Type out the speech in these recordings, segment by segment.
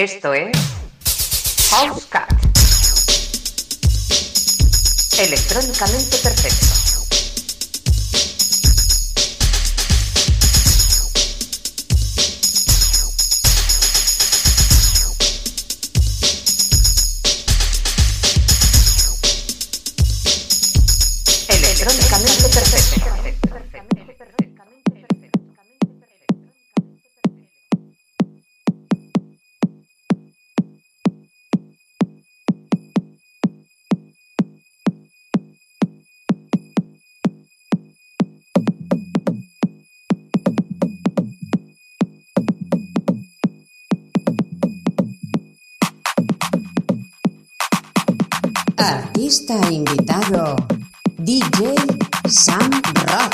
Esto es Housecat. Electrónicamente perfecto. Invitado DJ Sam Rock.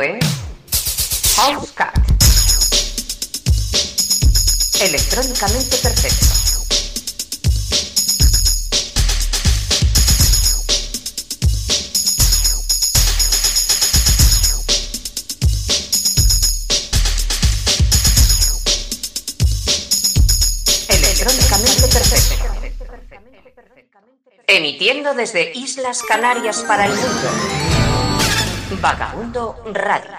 Es House. Electrónicamente perfecto. Electrónicamente perfecto. Emitiendo desde Islas Canarias para el mundo. Vagabundo Radio.